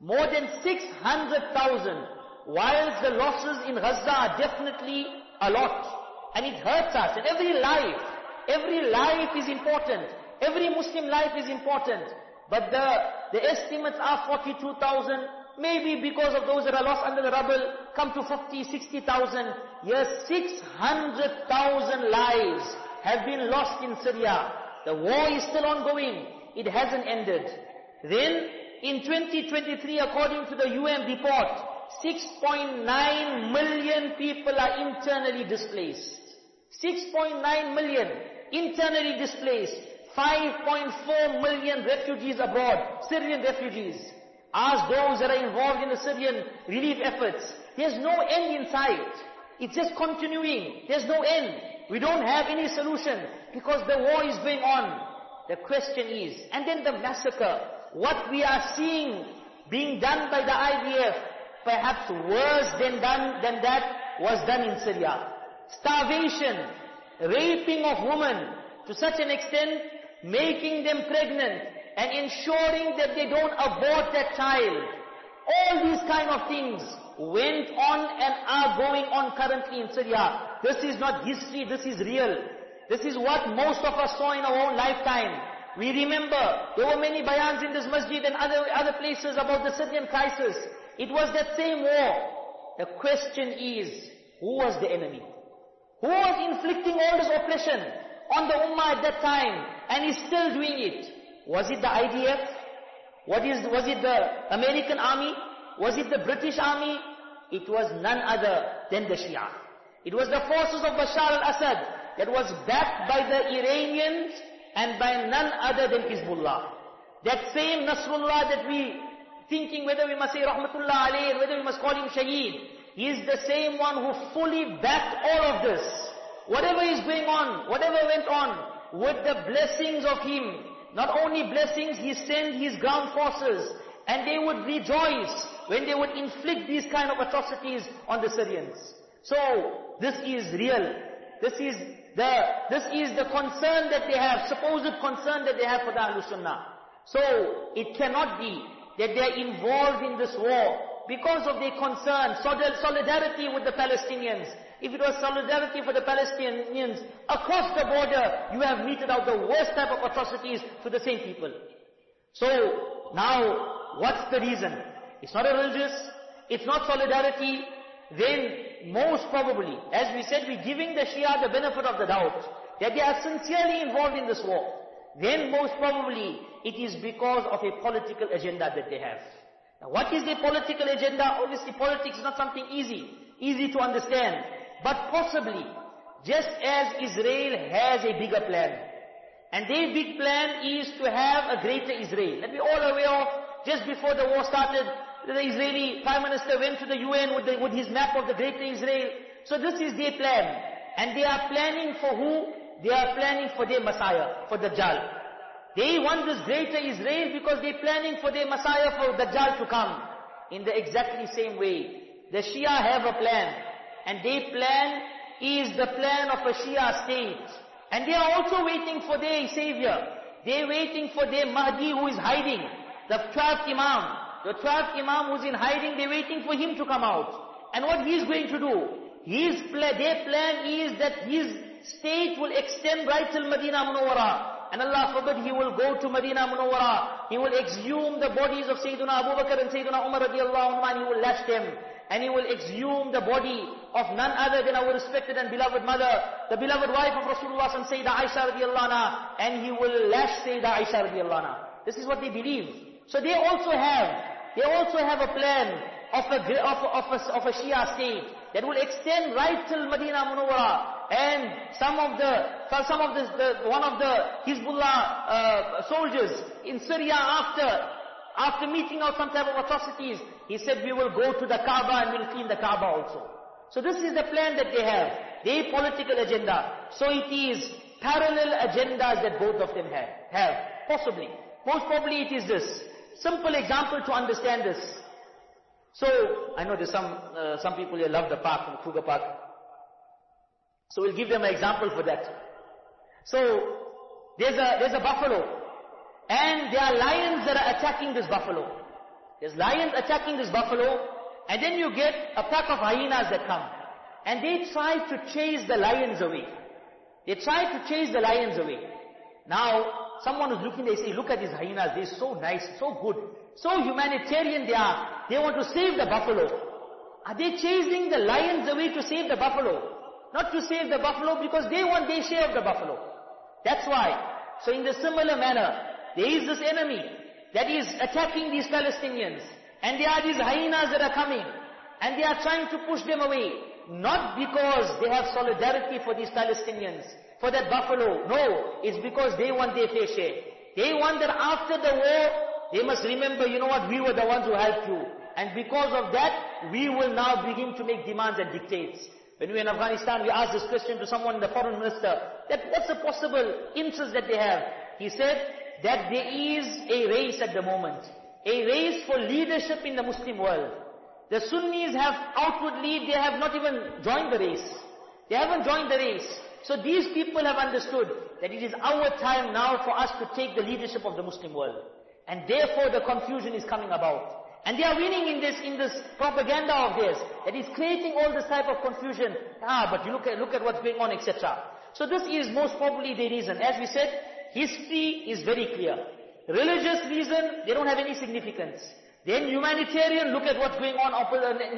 More than 600,000. Whilst the losses in Gaza are definitely a lot. And it hurts us. And every life, every life is important. Every Muslim life is important. But the, the estimates are 42,000. Maybe because of those that are lost under the rubble, come to 50, 60,000. Yes, 600,000 lives have been lost in Syria. The war is still ongoing. It hasn't ended. Then, in 2023, according to the UN report, 6.9 million people are internally displaced. 6.9 million internally displaced. 5.4 million refugees abroad, Syrian refugees. Ask those that are involved in the Syrian relief efforts. There's no end in sight. It's just continuing. There's no end. We don't have any solution because the war is going on. The question is, and then the massacre, what we are seeing being done by the IDF perhaps worse than, done, than that was done in Syria. Starvation, raping of women to such an extent, making them pregnant and ensuring that they don't abort that child. All these kind of things went on and are going on currently in Syria. This is not history, this is real. This is what most of us saw in our own lifetime. We remember, there were many bayans in this masjid and other, other places about the Syrian crisis. It was that same war. The question is, who was the enemy? Who was inflicting all this oppression on the ummah at that time and is still doing it? Was it the IDF? What is, was it the American army? Was it the British army? It was none other than the Shia. It was the forces of Bashar al-Assad that was backed by the Iranians and by none other than Hezbollah. That same Nasrullah that we thinking whether we must say Rahmatullah alayhi, whether we must call him Shaheed, he is the same one who fully backed all of this. Whatever is going on, whatever went on, with the blessings of him, not only blessings, he sent his ground forces, and they would rejoice when they would inflict these kind of atrocities on the Syrians. So, this is real. This is the, this is the concern that they have, supposed concern that they have for the Ahlul Sunnah. So, it cannot be that they are involved in this war because of their concern, solidarity with the Palestinians. If it was solidarity for the Palestinians, across the border, you have meted out the worst type of atrocities to the same people. So, now, what's the reason? It's not a religious, it's not solidarity, then most probably, as we said, we're giving the Shia the benefit of the doubt, that they are sincerely involved in this war. Then most probably, it is because of a political agenda that they have. Now what is the political agenda? Obviously politics is not something easy, easy to understand. But possibly, just as Israel has a bigger plan, and their big plan is to have a greater Israel. That we all aware of, just before the war started, the Israeli Prime Minister went to the UN with, the, with his map of the greater Israel. So this is their plan. And they are planning for who? They are planning for their Messiah, for Dajjal. They want this greater Israel because they're planning for their Messiah, for Dajjal to come. In the exactly same way. The Shia have a plan. And their plan is the plan of a Shia state. And they are also waiting for their savior. They're waiting for their Mahdi who is hiding. The 12th Imam. The 12th Imam who's in hiding, they're waiting for him to come out. And what he's going to do? His pla their plan is that his state will extend right till Medina Munawwara. And Allah forbid he will go to Medina Munawwara. He will exhume the bodies of Sayyidina Abu Bakr and Sayyidina Umar radiallahu anhu and he will lash them. And he will exhume the body of none other than our respected and beloved mother, the beloved wife of Rasulullah and Sayyidina Aisha radiallahu anha. And he will lash Sayyidina Aisha radiallahu anha. This is what they believe. So they also have they also have a plan of a, of, of a, of a Shia state that will extend right till Medina Munawwara. And some of the, some of the, the one of the Hezbollah uh, soldiers in Syria after, after meting out some type of atrocities, he said we will go to the Kaaba and we'll clean the Kaaba also. So this is the plan that they have. Their political agenda. So it is parallel agendas that both of them have. have. Possibly. Most probably it is this. Simple example to understand this. So, I know there's some, uh, some people here love the park, Kruger Park. So we'll give them an example for that. So, there's a, there's a buffalo. And there are lions that are attacking this buffalo. There's lions attacking this buffalo. And then you get a pack of hyenas that come. And they try to chase the lions away. They try to chase the lions away. Now, someone is looking, they say, look at these hyenas, they're so nice, so good, so humanitarian they are. They want to save the buffalo. Are they chasing the lions away to save the buffalo? Not to save the buffalo because they want their share of the buffalo. That's why. So in the similar manner, there is this enemy that is attacking these Palestinians. And there are these hyenas that are coming. And they are trying to push them away. Not because they have solidarity for these Palestinians for that buffalo. No, it's because they want their fair share. They want that after the war, they must remember, you know what, we were the ones who helped you. And because of that, we will now begin to make demands and dictates. When we were in Afghanistan, we asked this question to someone, the foreign minister, that what's the possible interest that they have? He said that there is a race at the moment. A race for leadership in the Muslim world. The Sunnis have outwardly, they have not even joined the race. They haven't joined the race. So these people have understood that it is our time now for us to take the leadership of the Muslim world. And therefore the confusion is coming about. And they are winning in this, in this propaganda of theirs, that is creating all this type of confusion. Ah, but you look at, look at what's going on, etc. So this is most probably the reason. As we said, history is very clear. Religious reason, they don't have any significance. Then humanitarian, look at what's going on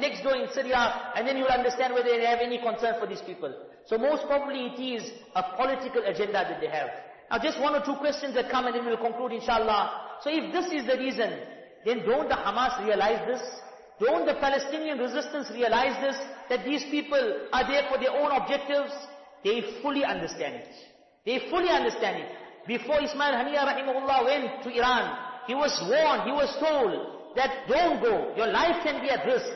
next door in Syria, and then you'll understand whether they have any concern for these people. So most probably it is a political agenda that they have. Now just one or two questions that come and then we'll conclude inshallah. So if this is the reason, then don't the Hamas realize this? Don't the Palestinian resistance realize this? That these people are there for their own objectives? They fully understand it. They fully understand it. Before Ismail Haniya rahimahullah went to Iran, he was warned, he was told that don't go, your life can be at risk.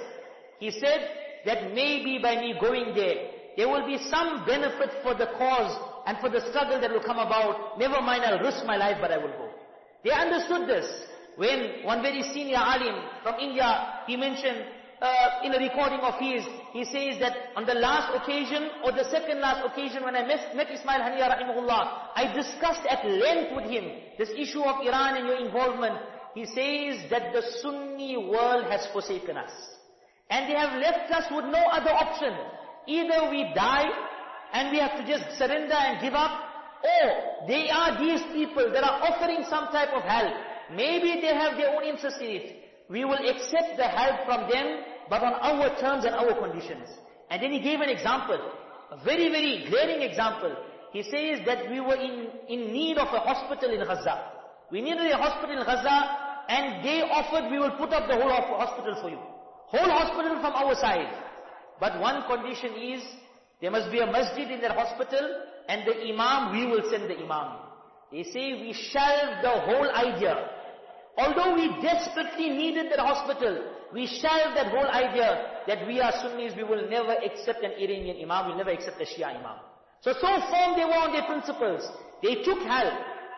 He said that maybe by me going there, there will be some benefit for the cause and for the struggle that will come about. Never mind, I'll risk my life, but I will go. They understood this. When one very senior alim from India, he mentioned uh, in a recording of his, he says that on the last occasion or the second last occasion when I met, met Ismail Haniya rahimahullah, I discussed at length with him this issue of Iran and your involvement. He says that the Sunni world has forsaken us. And they have left us with no other option. Either we die and we have to just surrender and give up, or they are these people that are offering some type of help. Maybe they have their own interest in it. We will accept the help from them, but on our terms and our conditions. And then he gave an example, a very, very glaring example. He says that we were in, in need of a hospital in Gaza. We needed a hospital in Gaza, and they offered we will put up the whole hospital for you. Whole hospital from our side. But one condition is, there must be a masjid in that hospital, and the imam, we will send the imam. They say we shelved the whole idea. Although we desperately needed that hospital, we shelved that whole idea that we are Sunnis, we will never accept an Iranian Imam, we'll never accept a Shia Imam. So, so firm they were on their principles. They took help.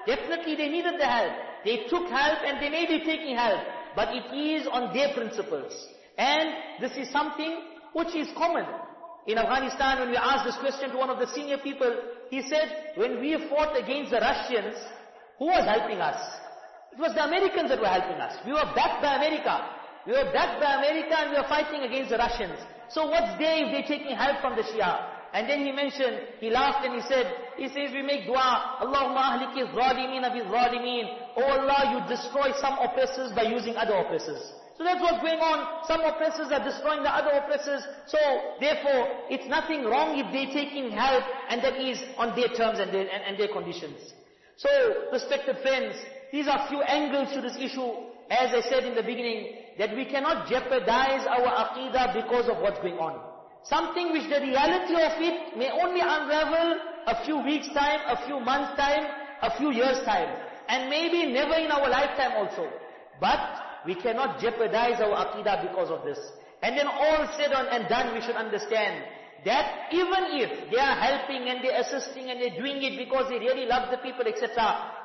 Definitely they needed the help. They took help and they may be taking help. But it is on their principles. And this is something which is common. In Afghanistan, when we asked this question to one of the senior people, he said, when we fought against the Russians, who was helping us? It was the Americans that were helping us. We were backed by America. We were backed by America and we were fighting against the Russians. So what's there if they're taking help from the Shia? And then he mentioned, he laughed and he said, he says we make dua, Allahumma ahliki zalimin bi zalimin. Oh Allah, you destroy some oppressors by using other oppressors. So that's what's going on. Some oppressors are destroying the other oppressors. So therefore, it's nothing wrong if they're taking help and that is on their terms and their, and, and their conditions. So, respected friends, these are few angles to this issue, as I said in the beginning, that we cannot jeopardize our aqidah because of what's going on. Something which the reality of it may only unravel a few weeks time, a few months time, a few years time. And maybe never in our lifetime also. But we cannot jeopardize our aqidah because of this. And then all said and done, we should understand that even if they are helping and they're assisting and they're doing it because they really love the people, etc.,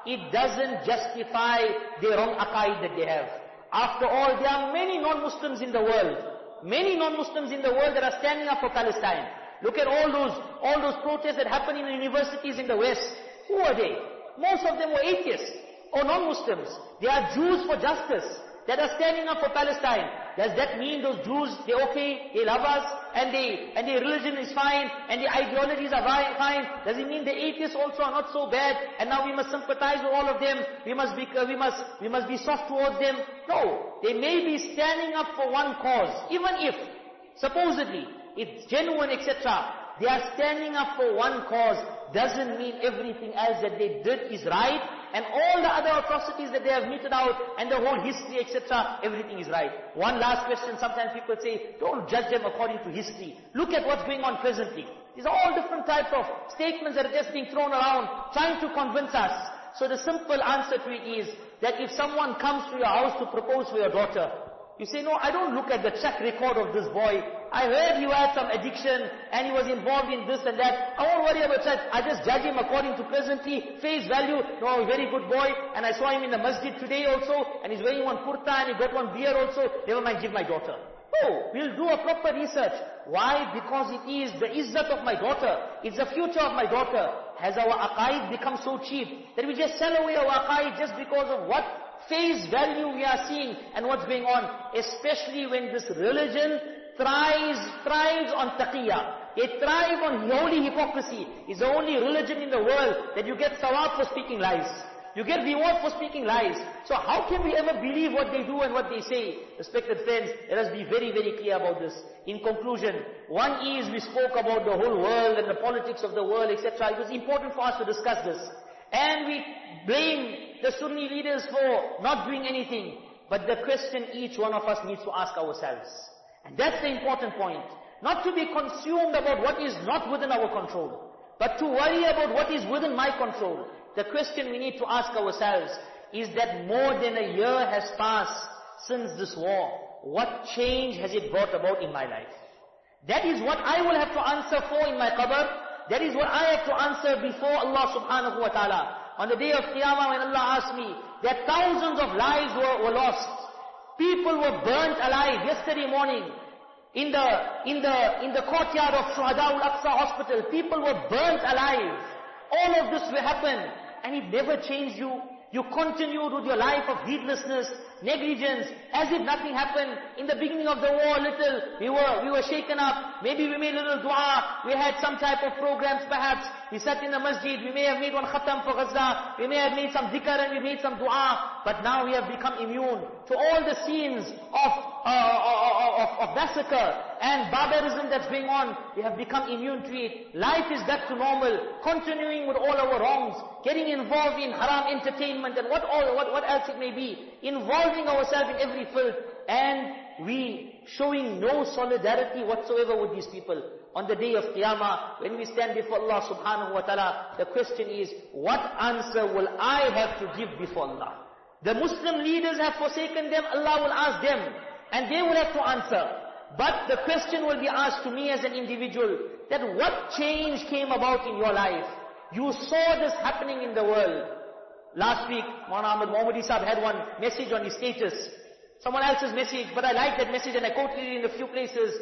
it doesn't justify their wrong aqaid that they have. After all, there are many non-Muslims in the world. Many non-Muslims in the world that are standing up for Palestine. Look at all those, all those protests that happen in universities in the West. Who are they? Most of them were atheists or non-Muslims. They are Jews for justice that are standing up for Palestine. Does that mean those Jews, they're okay, they love us, and they, and their religion is fine, and their ideologies are fine? Does it mean the atheists also are not so bad, and now we must sympathize with all of them, we must be, uh, we must, we must be soft towards them? No. They may be standing up for one cause, even if, supposedly, it's genuine, etc. They are standing up for one cause, doesn't mean everything else that they did is right, and all the other atrocities that they have meted out, and the whole history, etc., everything is right. One last question, sometimes people say, don't judge them according to history. Look at what's going on presently. These are all different types of statements that are just being thrown around, trying to convince us. So the simple answer to it is, that if someone comes to your house to propose for your daughter, you say, no, I don't look at the track record of this boy. I heard you had some addiction and he was involved in this and that. I won't worry about that. I just judge him according to presently, face value. No, very good boy. And I saw him in the masjid today also and he's wearing one kurta and he got one beer also. Never mind, give my daughter. No, we'll do a proper research. Why? Because it is the izzat of my daughter. It's the future of my daughter. Has our aqaid become so cheap that we just sell away our aqaid just because of what face value we are seeing and what's going on? Especially when this religion thrives, thrives on taqiyya. It thrives on holy hypocrisy. It's the only religion in the world that you get sawab for speaking lies. You get reward for speaking lies. So how can we ever believe what they do and what they say? Respected friends, let us be very, very clear about this. In conclusion, one is we spoke about the whole world and the politics of the world, etc. It was important for us to discuss this. And we blame the Sunni leaders for not doing anything. But the question each one of us needs to ask ourselves. And that's the important point. Not to be consumed about what is not within our control, but to worry about what is within my control. The question we need to ask ourselves is that more than a year has passed since this war. What change has it brought about in my life? That is what I will have to answer for in my qabr. That is what I have to answer before Allah subhanahu wa ta'ala. On the day of Qiyamah when Allah asked me, that thousands of lives were, were lost. People were burnt alive yesterday morning. In the, in the, in the courtyard of Shuhada al-Aqsa hospital, people were burnt alive. All of this will happen. And it never changed you. You continued with your life of heedlessness, negligence, as if nothing happened. In the beginning of the war, little, we were, we were shaken up. Maybe we made a little dua. We had some type of programs perhaps. We sat in the masjid. We may have made one khatam for Gaza. We may have made some dhikr and we made some dua. But now we have become immune to all the scenes of, uh, of, of, of massacre and barbarism that's going on. We have become immune to it. Life is back to normal. Continuing with all our wrongs. Getting involved in haram entertainment and what all, what, what else it may be. Involving ourselves in every filth. And we showing no solidarity whatsoever with these people. On the day of Qiyamah, when we stand before Allah subhanahu wa ta'ala, the question is, what answer will I have to give before Allah? The Muslim leaders have forsaken them, Allah will ask them, and they will have to answer. But the question will be asked to me as an individual, that what change came about in your life? You saw this happening in the world. Last week, Maulana Ahmad Mohammadi Sahib had one message on his status. Someone else's message, but I like that message and I quoted it in a few places.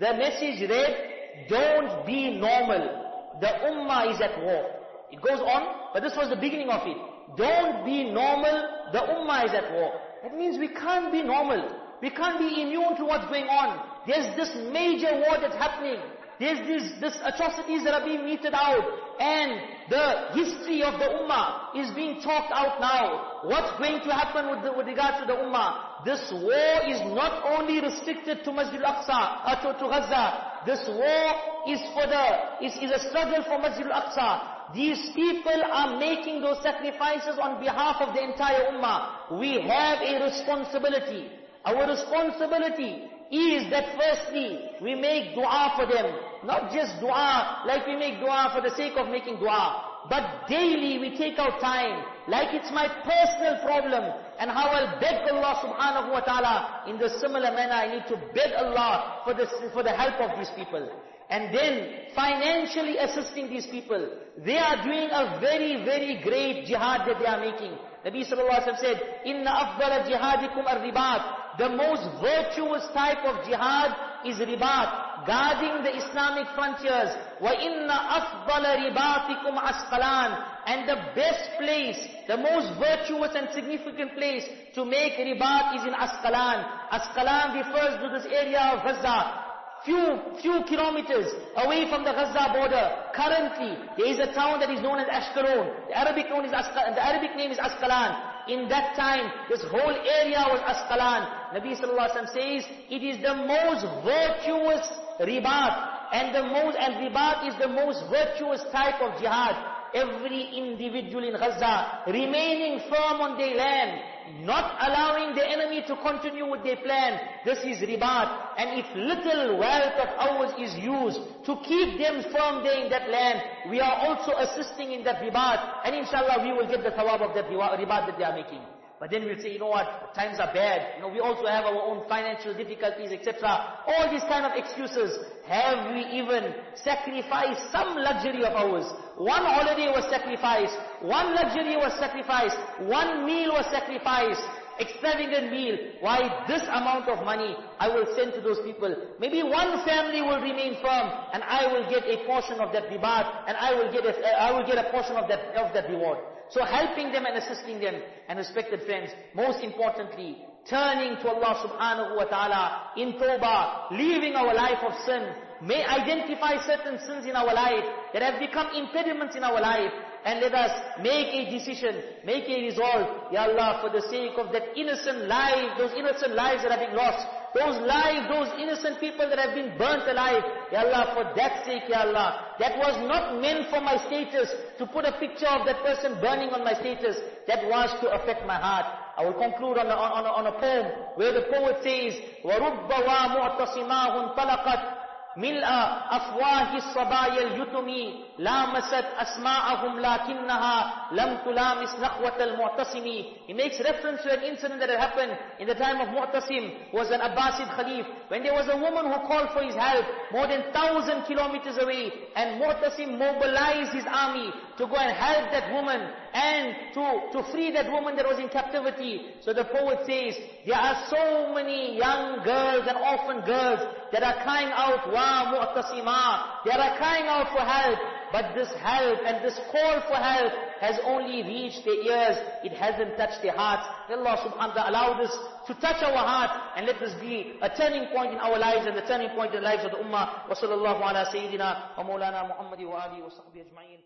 The message read, don't be normal. The ummah is at war. It goes on, but this was the beginning of it. Don't be normal, the ummah is at war. That means we can't be normal. We can't be immune to what's going on. There's this major war that's happening. There's these this atrocities that are being meted out. And the history of the ummah is being talked out now. What's going to happen with, the, with regard to the ummah? This war is not only restricted to Masjid al-Aqsa, uh, to, to Gaza. This war is for the, is, is a struggle for Masjid al-Aqsa. These people are making those sacrifices on behalf of the entire ummah. We have a responsibility. Our responsibility is that firstly, we make dua for them. Not just dua, like we make dua for the sake of making dua. But daily we take out time, like it's my personal problem, and how I'll beg Allah subhanahu wa ta'ala, in the similar manner I need to beg Allah for the, for the help of these people. And then financially assisting these people. They are doing a very, very great jihad that they are making. Nabi sallallahu alaihi wasallam said, "Inna afdala jihadikum ar-ribat." The most virtuous type of jihad is ribat, guarding the Islamic frontiers. وَإِنَّ أَفْضَلَ رِبَاطِكُمْ أَسْقَلَانِ And the best place, the most virtuous and significant place to make ribat is in Asqalan. Asqalan refers to this area of Gaza few, few kilometers away from the Gaza border. Currently, there is a town that is known as Ashkelon. The Arabic, known is Asqalan, the Arabic name is Asqalan. In that time, this whole area was Asqalan. Nabi sallallahu alaihi wasallam says, it is the most virtuous ribat. And the most, and ribat is the most virtuous type of jihad. Every individual in Gaza remaining firm on their land, not allowing the enemy to continue with their plan. This is ribat. And if little wealth of ours is used to keep them firm there in that land, we are also assisting in that ribat. And inshallah we will get the thawab of that ribat that they are making. But then we'll say, you know what, times are bad. You know, we also have our own financial difficulties, etc. All these kind of excuses. Have we even sacrificed some luxury of ours? One holiday was sacrificed. One luxury was sacrificed. One meal was sacrificed. extravagant meal. Why this amount of money I will send to those people. Maybe one family will remain firm and I will get a portion of that ribat and I will get a, I will get a portion of that, of that reward. So helping them and assisting them. And respected friends, most importantly, turning to Allah subhanahu wa ta'ala in tawbah, leaving our life of sin, may identify certain sins in our life that have become impediments in our life, and let us make a decision, make a resolve, Ya Allah, for the sake of that innocent life, those innocent lives that have been lost, those lives, those innocent people that have been burnt alive. Ya Allah, for that sake, Ya Allah, that was not meant for my status, to put a picture of that person burning on my status. That was to affect my heart. I will conclude on a, on a, on a poem where the poet says, وَرُبَّ وَمُعْتَصِمَاهُ انطَلَقَتْ ملء أفواه الصبايا اليتم لامست أسماءهم لكنها لم تلامس نخوة المعتصم He makes reference to an incident that had happened in the time of Mu'tasim was an Abbasid Khalif when there was a woman who called for his help more than thousand kilometers away and Mu'tasim mobilized his army to go and help that woman and to, to free that woman that was in captivity. So the poet says, there are so many young girls and orphan girls that are crying out, Wa mu'tasima. They are crying out for help. But this help and this call for help has only reached their ears. It hasn't touched their hearts. May Allah subhanahu wa ta'ala allow this to touch our heart and let this be a turning point in our lives and the turning point in the lives of the ummah. Wa sallallahu ala sayyidina wa maulana Muhammadi wa alihi wa sahbihi ajma'in.